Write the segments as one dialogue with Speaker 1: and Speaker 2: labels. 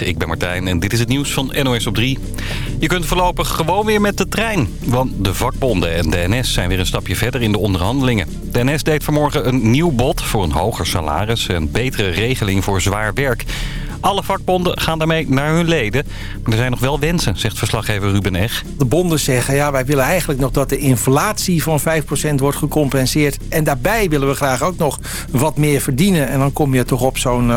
Speaker 1: Ik ben Martijn en dit is het nieuws van NOS op 3. Je kunt voorlopig gewoon weer met de trein. Want de vakbonden en de NS zijn weer een stapje verder in de onderhandelingen. De NS deed vanmorgen een nieuw bod voor een hoger salaris en betere regeling voor zwaar werk. Alle vakbonden gaan daarmee naar hun leden. Maar er zijn nog wel wensen, zegt verslaggever Ruben Eg.
Speaker 2: De bonden zeggen, ja, wij willen eigenlijk nog dat de inflatie van 5% wordt gecompenseerd. En daarbij willen we graag ook nog wat meer verdienen. En dan kom je toch op zo'n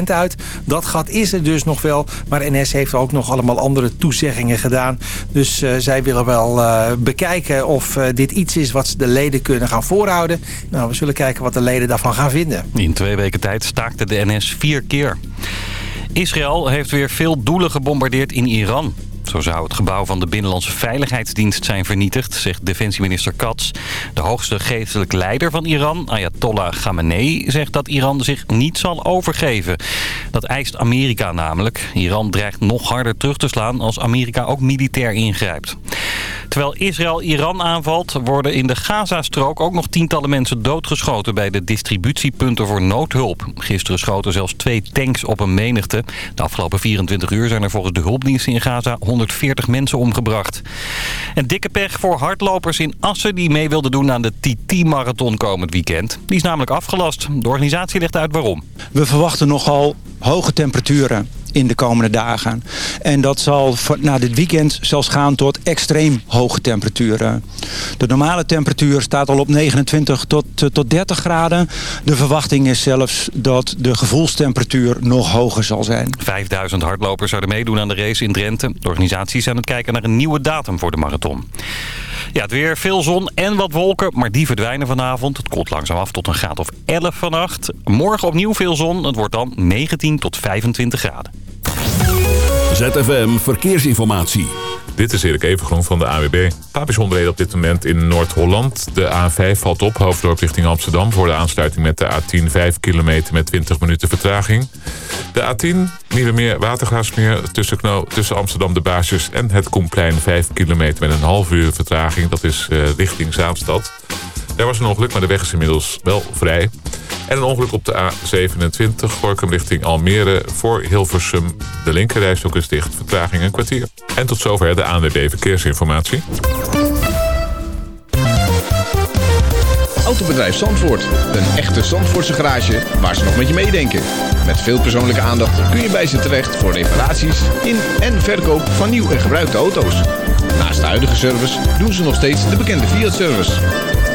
Speaker 2: 8% uit. Dat gat is er dus nog wel. Maar NS heeft ook nog allemaal andere toezeggingen gedaan. Dus uh, zij willen wel uh, bekijken of uh, dit iets is wat ze de leden kunnen gaan voorhouden. Nou, we zullen kijken wat de leden daarvan gaan vinden.
Speaker 1: In twee weken tijd staakte de NS vier keer. Israël heeft weer veel doelen gebombardeerd in Iran. Zo zou het gebouw van de Binnenlandse Veiligheidsdienst zijn vernietigd, zegt defensieminister Katz. De hoogste geestelijk leider van Iran, Ayatollah Khamenei, zegt dat Iran zich niet zal overgeven. Dat eist Amerika namelijk. Iran dreigt nog harder terug te slaan als Amerika ook militair ingrijpt. Terwijl Israël Iran aanvalt, worden in de Gazastrook ook nog tientallen mensen doodgeschoten bij de distributiepunten voor noodhulp. Gisteren schoten zelfs twee tanks op een menigte. De afgelopen 24 uur zijn er volgens de hulpdiensten in Gaza 140 mensen omgebracht. En dikke pech voor hardlopers in Assen die mee wilden doen aan de TT-marathon komend weekend. Die is namelijk afgelast. De organisatie legt uit waarom.
Speaker 3: We verwachten nogal hoge temperaturen in de komende dagen. En dat zal na dit weekend zelfs gaan tot extreem hoge temperaturen. De normale temperatuur staat al op 29 tot, tot 30 graden. De verwachting is zelfs dat de gevoelstemperatuur nog hoger zal zijn.
Speaker 1: 5000 hardlopers zouden meedoen aan de race in Drenthe. De organisatie is aan het kijken naar een nieuwe datum voor de marathon. Ja, het weer veel zon en wat wolken, maar die verdwijnen vanavond. Het koelt langzaam af tot een graad of 11 vannacht. Morgen opnieuw veel zon. Het wordt dan 19 tot 25 graden.
Speaker 4: ZFM Verkeersinformatie.
Speaker 5: Dit is Erik Evengroen van de AWB. Papisonderheden op dit moment in Noord-Holland. De A5 valt op, hoofddorp richting Amsterdam... voor de aansluiting met de A10 5 kilometer met 20 minuten vertraging. De A10, Nieuwe Meer, Watergraafsmeer... Tussen, tussen Amsterdam de Baasjes en het Koenplein 5 kilometer met een half uur vertraging. Dat is uh, richting Zaanstad. Daar was een ongeluk, maar de weg is inmiddels wel vrij. En een ongeluk op de A27, Gorkum richting Almere voor Hilversum. De linkerrijstok is dicht, vertraging een kwartier. En tot zover de ANWB Verkeersinformatie.
Speaker 6: Autobedrijf Zandvoort. Een echte Zandvoortse garage waar ze nog met je meedenken. Met veel persoonlijke aandacht kun je bij ze terecht voor reparaties in en verkoop van nieuw en gebruikte auto's. Naast de huidige service doen ze nog steeds de bekende Fiat-service.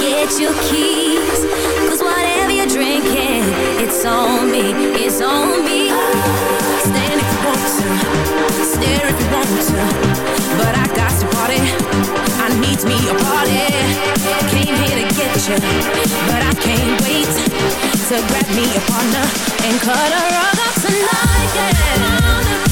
Speaker 7: Get your keys. Cause whatever you're drinking, it's on me, it's on me. Stand if you want to, stare if you want to. But I got to party, I need me a party. Came here to get you, but I can't wait to grab me a partner and cut a rug up tonight. Yeah.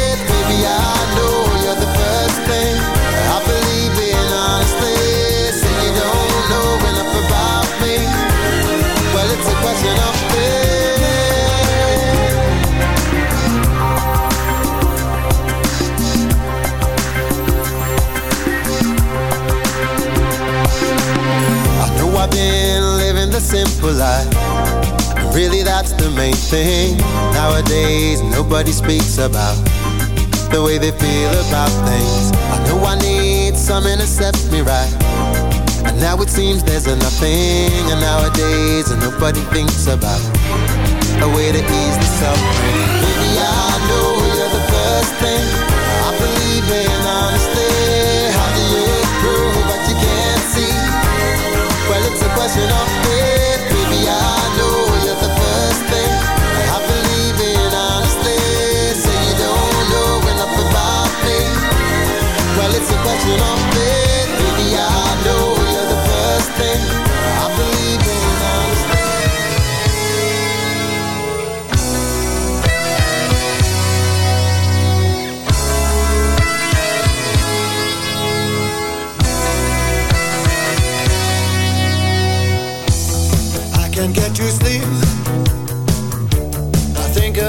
Speaker 8: Simple life. Really, that's the main thing. Nowadays, nobody speaks about the way they feel about things. I know I need to set me right. And now it seems there's a nothing. And nowadays, nobody thinks about a way to ease the suffering. Baby, I know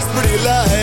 Speaker 7: desperate love.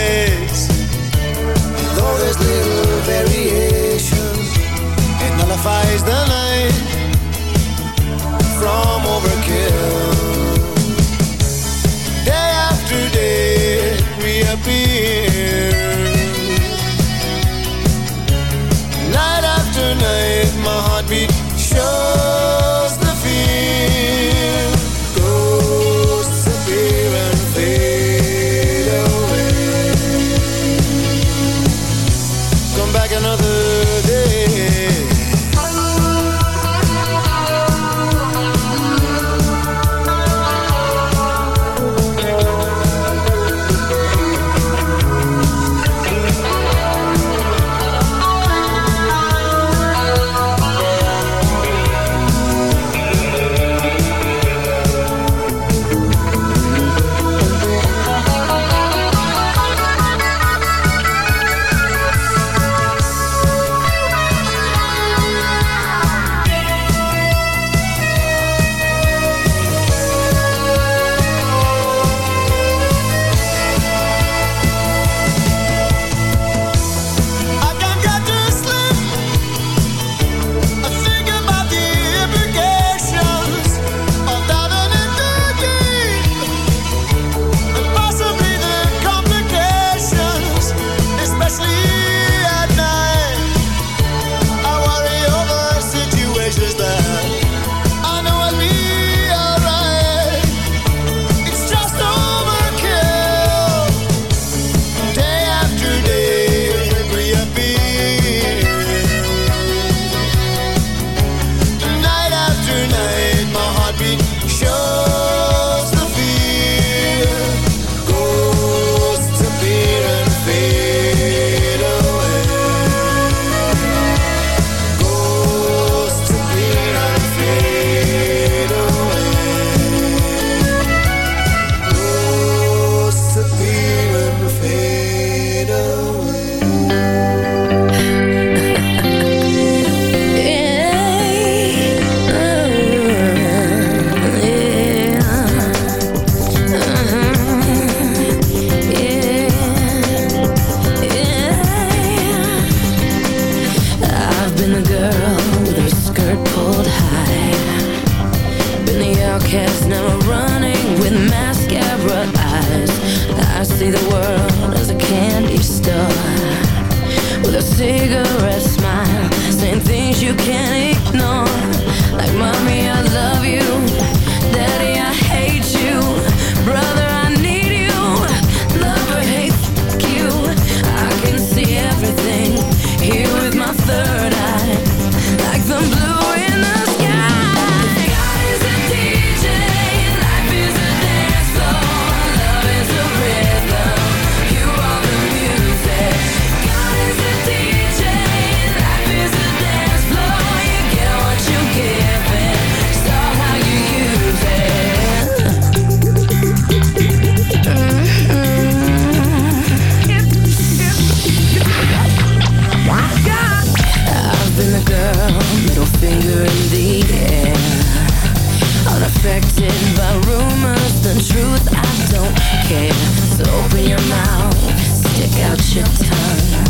Speaker 7: your mouth, stick out your tongue.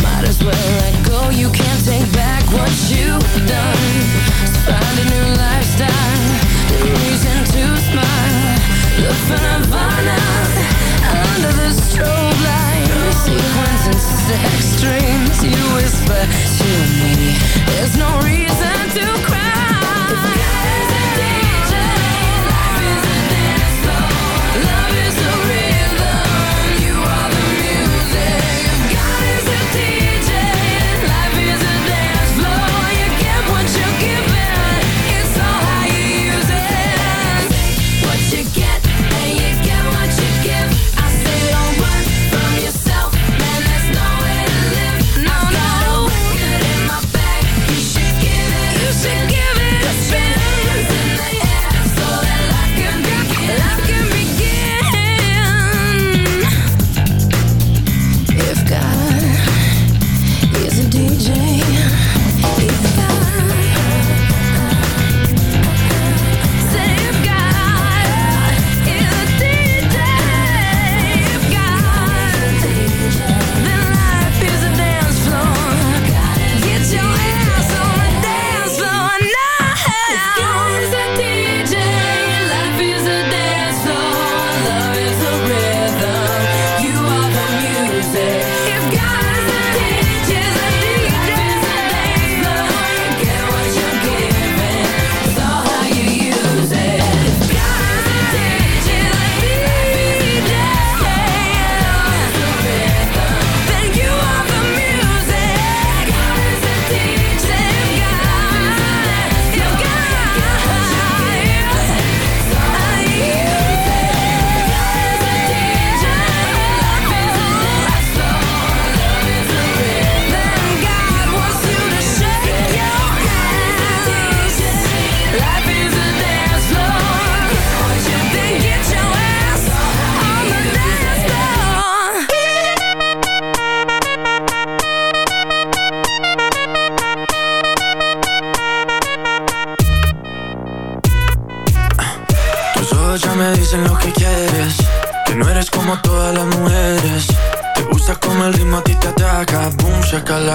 Speaker 7: Might as well let go, you can't take back what you've done. So find a new lifestyle, new reason to smile. Look for nirvana under the strobe light. Sequins and sex dreams, you whisper to me. There's no reason to cry.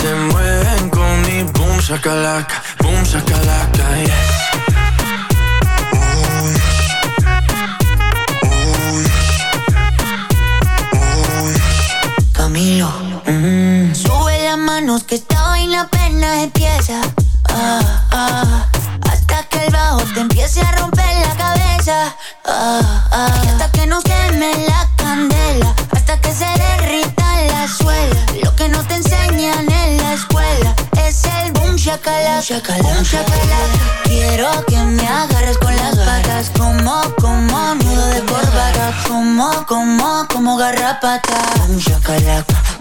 Speaker 9: se mueven con mi boom shakalaka, boom shakalaka, yes. Oh, yes.
Speaker 10: Oh, oh, Camilo, mm-hmm. sube las manos que esta vaina apenas empieza. Ah, ah, hasta que el bajo te empiece a romper la cabeza. Ah, ah. chacalón, chacalón. Quiero que me agarres con las patas, como, como nudo de corbata, como, como, como garrapata.
Speaker 4: Un chacalaca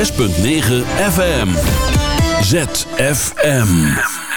Speaker 4: 106.9 FM. ZFM.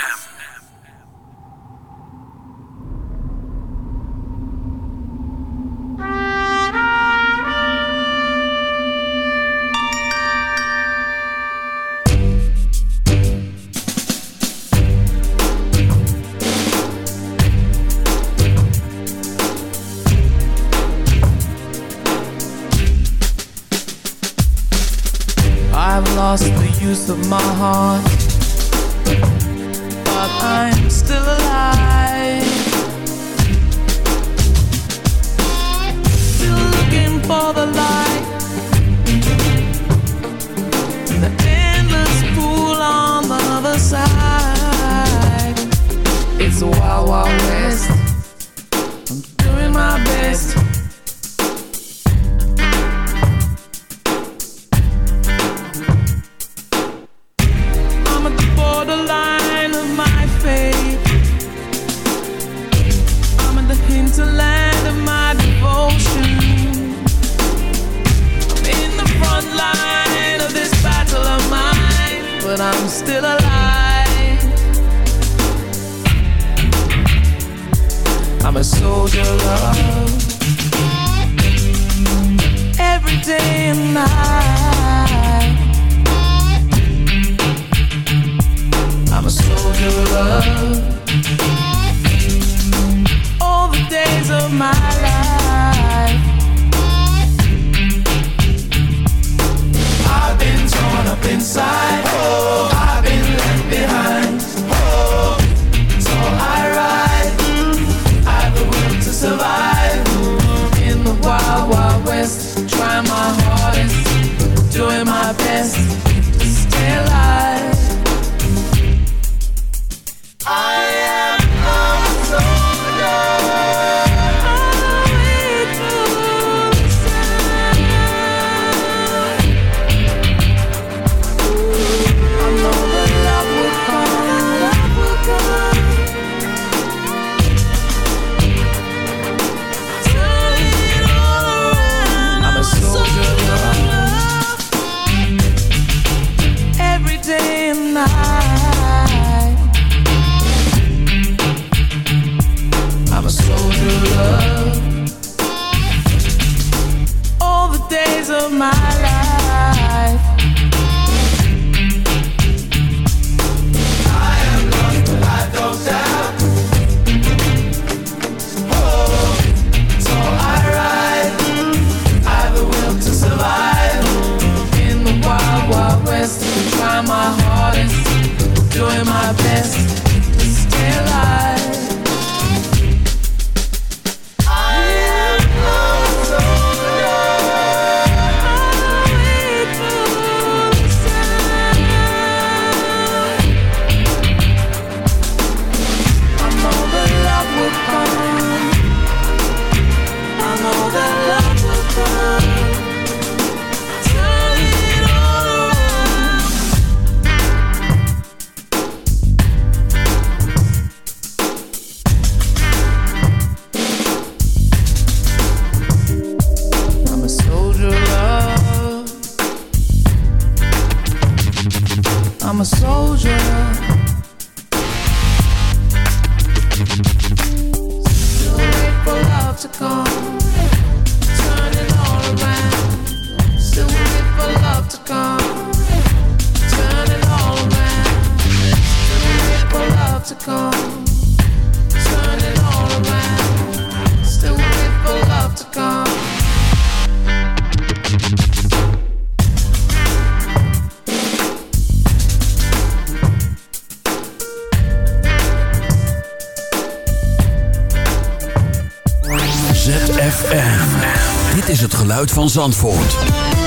Speaker 11: Van Zandvoort.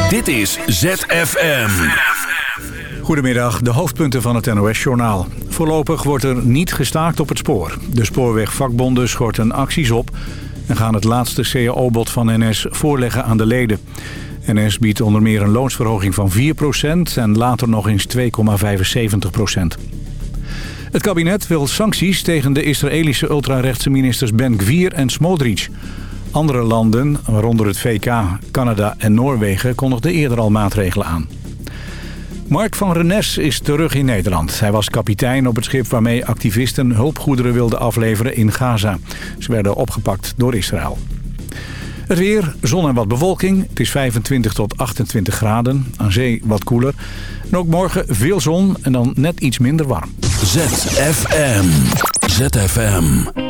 Speaker 11: Dit is ZFM.
Speaker 12: Goedemiddag, de hoofdpunten van het NOS-journaal. Voorlopig wordt er niet gestaakt op het spoor. De spoorwegvakbonden schorten acties op... en gaan het laatste cao-bod van NS voorleggen aan de leden. NS biedt onder meer een loonsverhoging van 4% en later nog eens 2,75%. Het kabinet wil sancties tegen de Israëlische ultrarechtse ministers Ben Gvir en Smotrich. Andere landen, waaronder het VK, Canada en Noorwegen, kondigden eerder al maatregelen aan. Mark van Rennes is terug in Nederland. Hij was kapitein op het schip waarmee activisten hulpgoederen wilden afleveren in Gaza. Ze werden opgepakt door Israël. Het weer, zon en wat bewolking. Het is 25 tot 28 graden. Aan zee wat koeler. En ook morgen veel zon en dan net iets minder warm.
Speaker 11: ZFM. ZFM.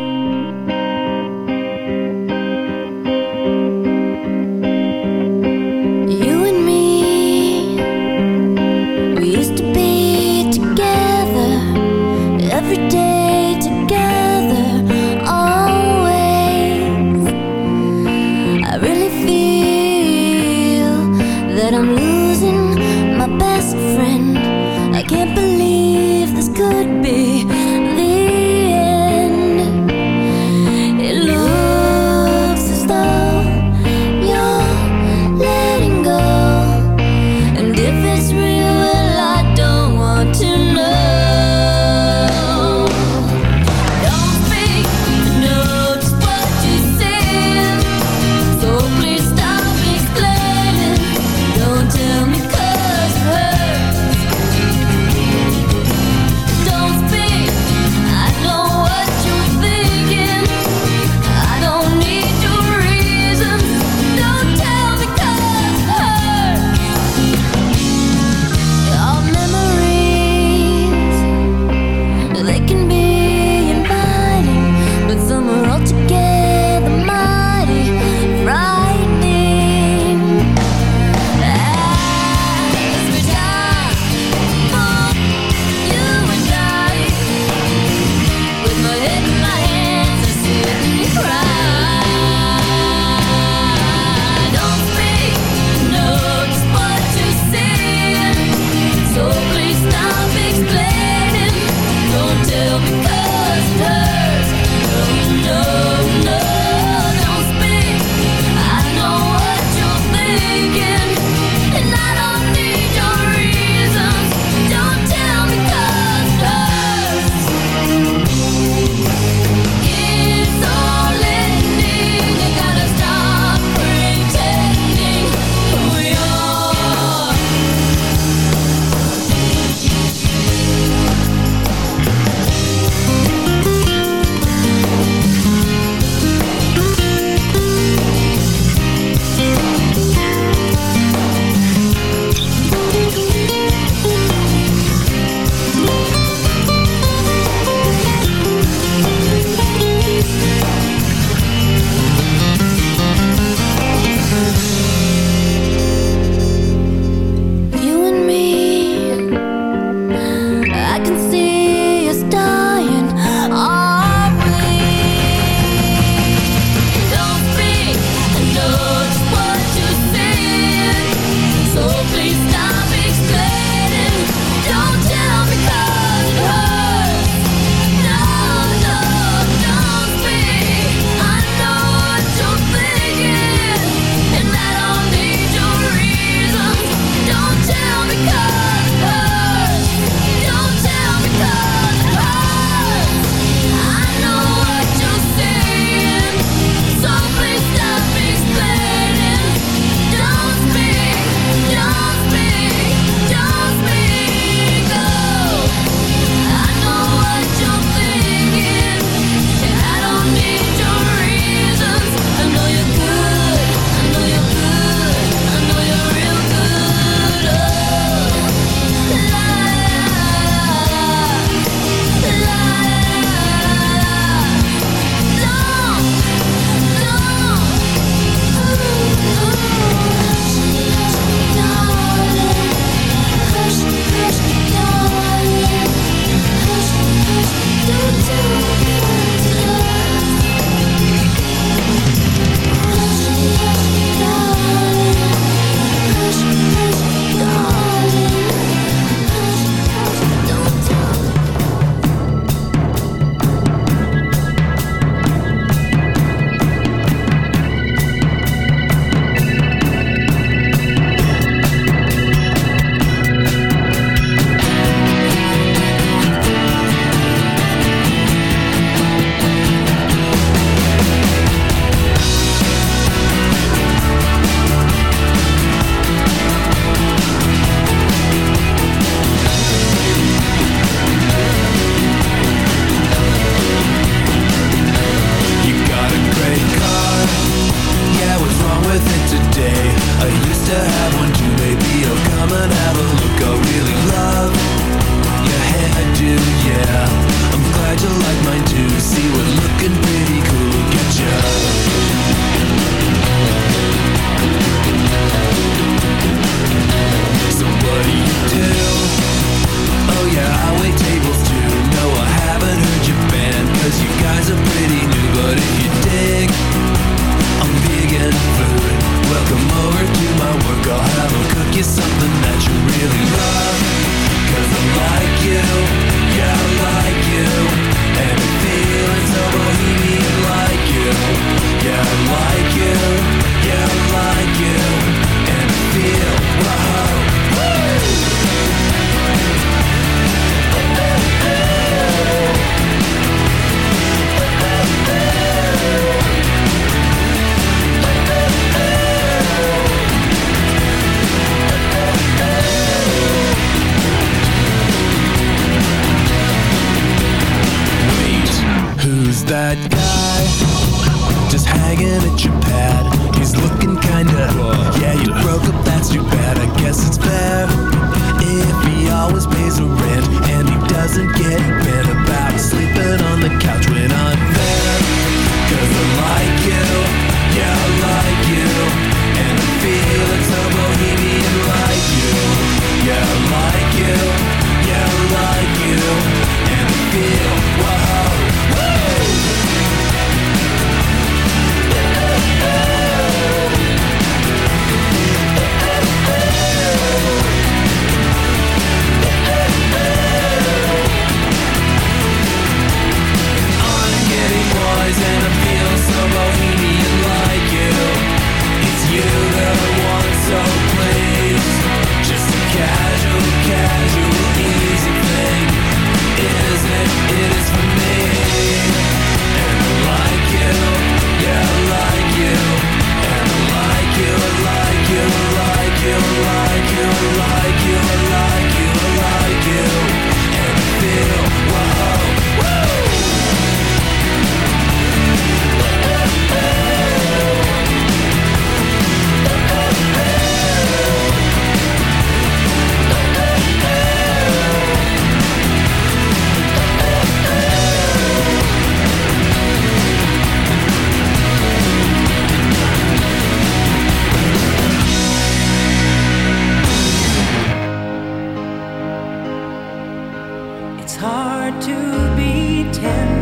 Speaker 13: To be
Speaker 7: tender.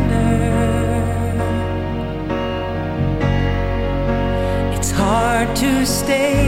Speaker 7: It's hard to stay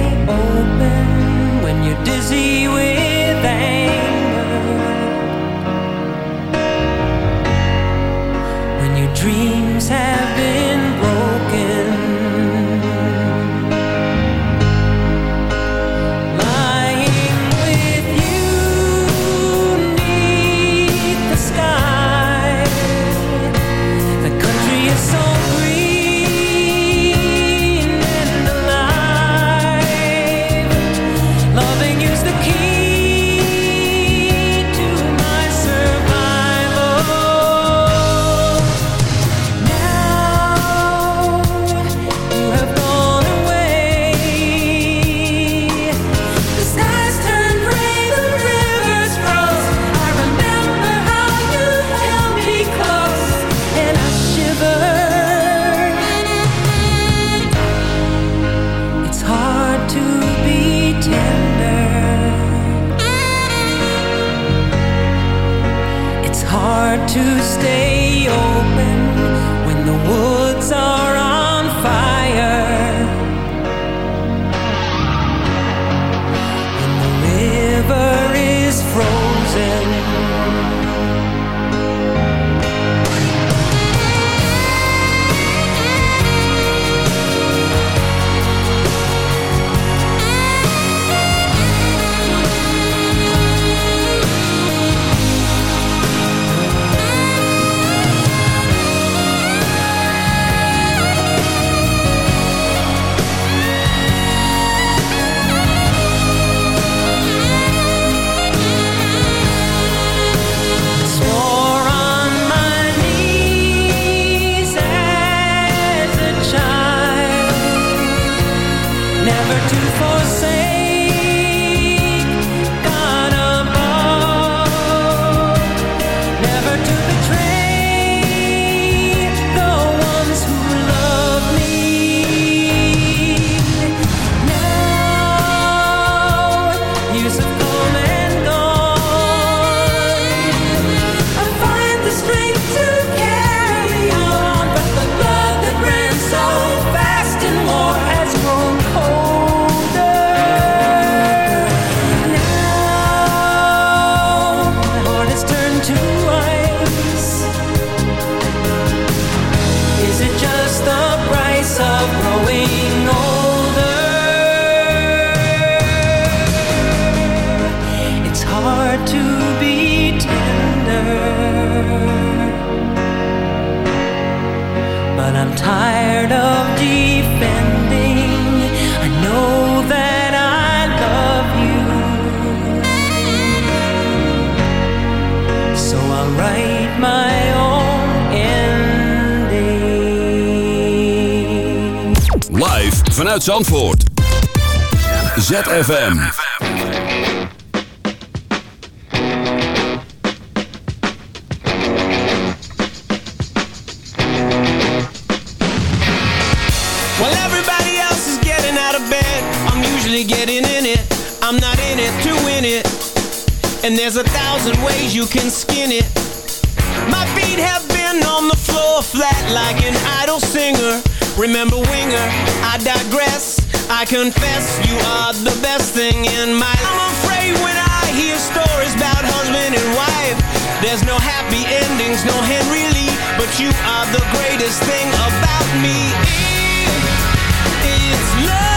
Speaker 4: ZFM.
Speaker 8: While everybody else is getting out of bed, I'm usually getting in it. I'm not in it to win it. And there's a thousand ways you can skin it. My feet have been on the floor flat like an idle singer. Remember Winger, I digress. I confess you are the best thing in my life. I'm afraid when I hear stories about husband and wife. There's no happy endings, no Henry Lee. But you are the greatest thing about me. It's love.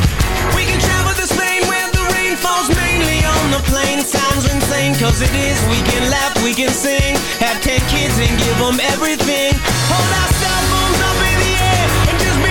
Speaker 8: Rain falls mainly on the plain. Sounds insane, cause it is. We can laugh, we can sing, have ten kids and give them everything. Hold our cell phones up in the air and just be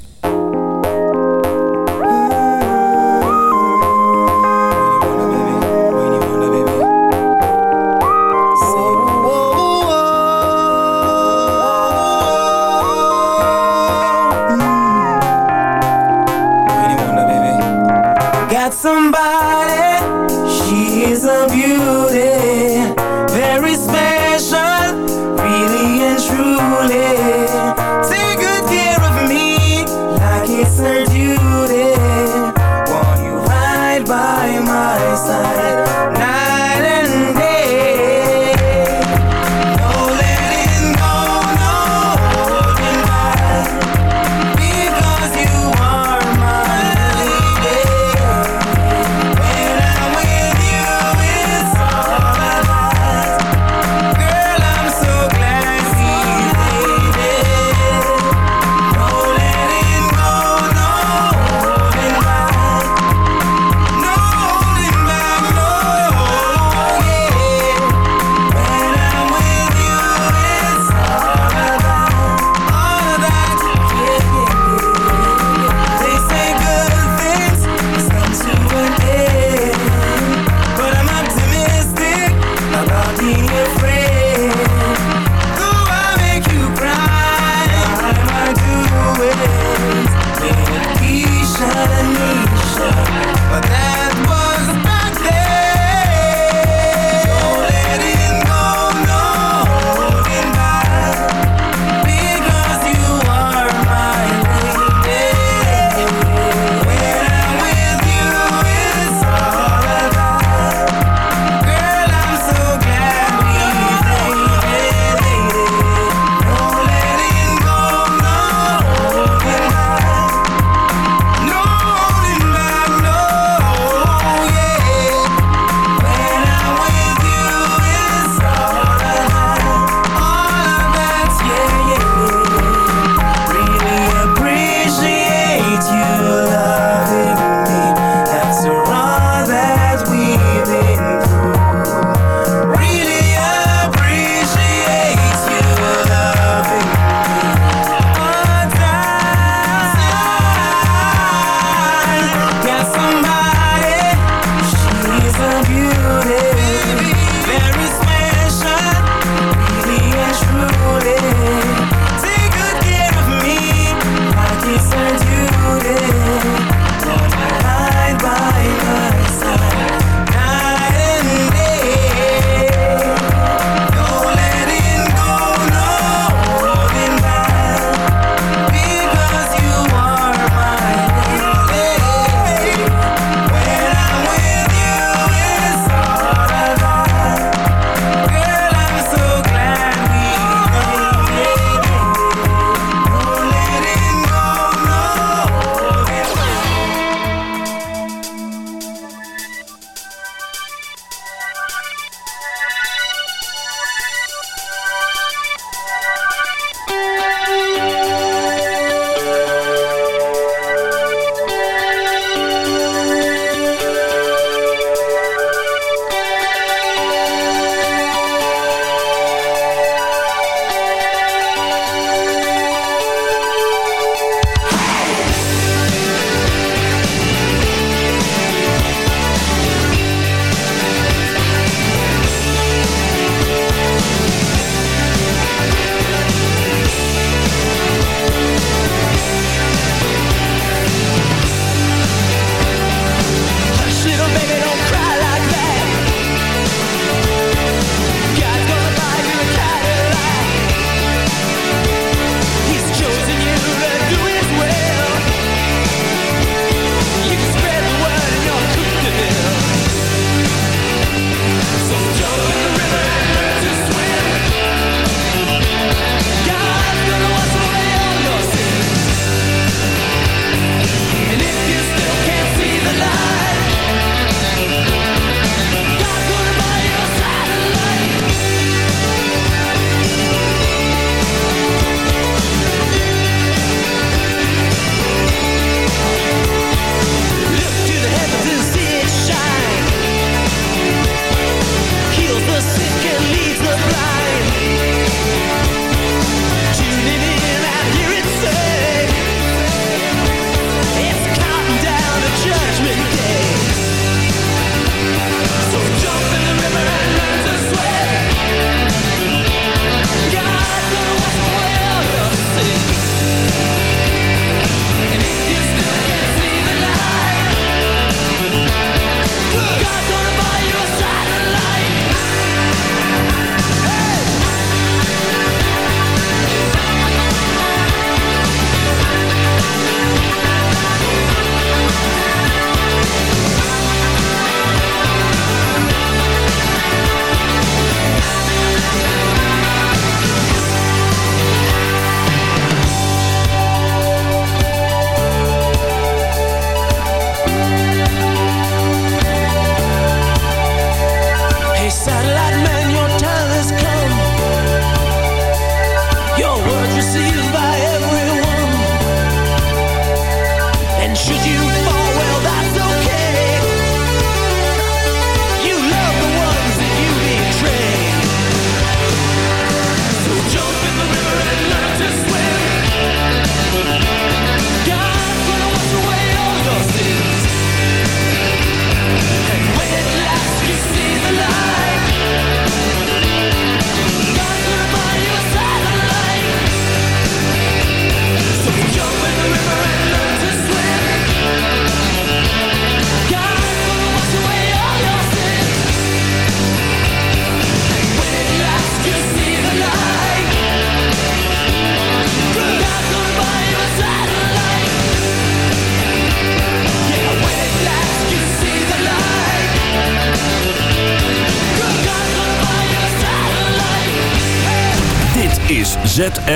Speaker 7: but then